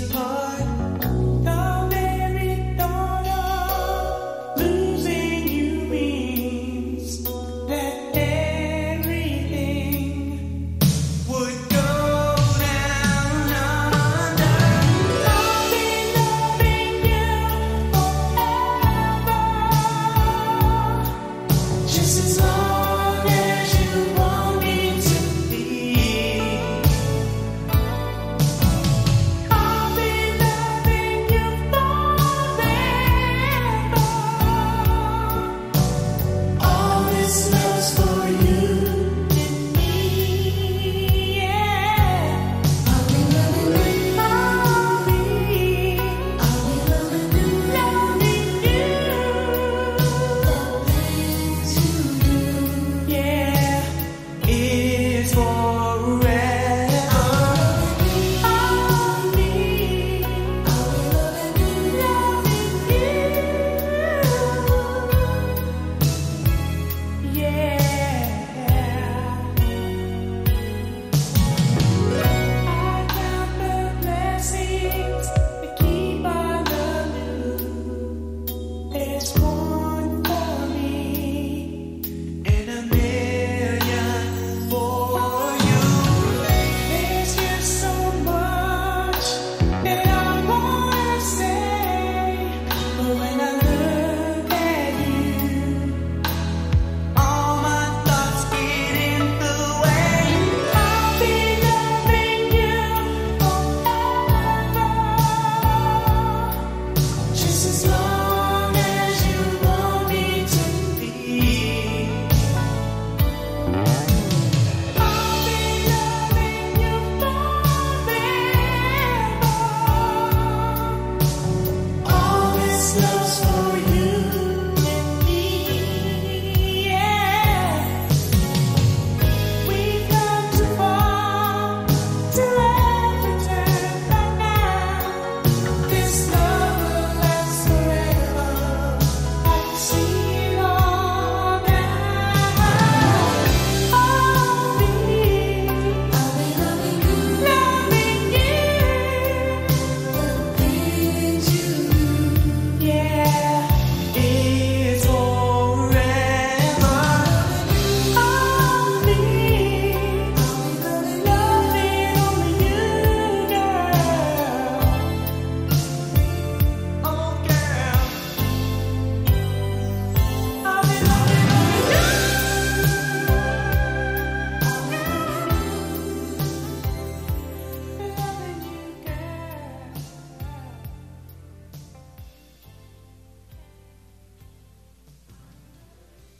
this part.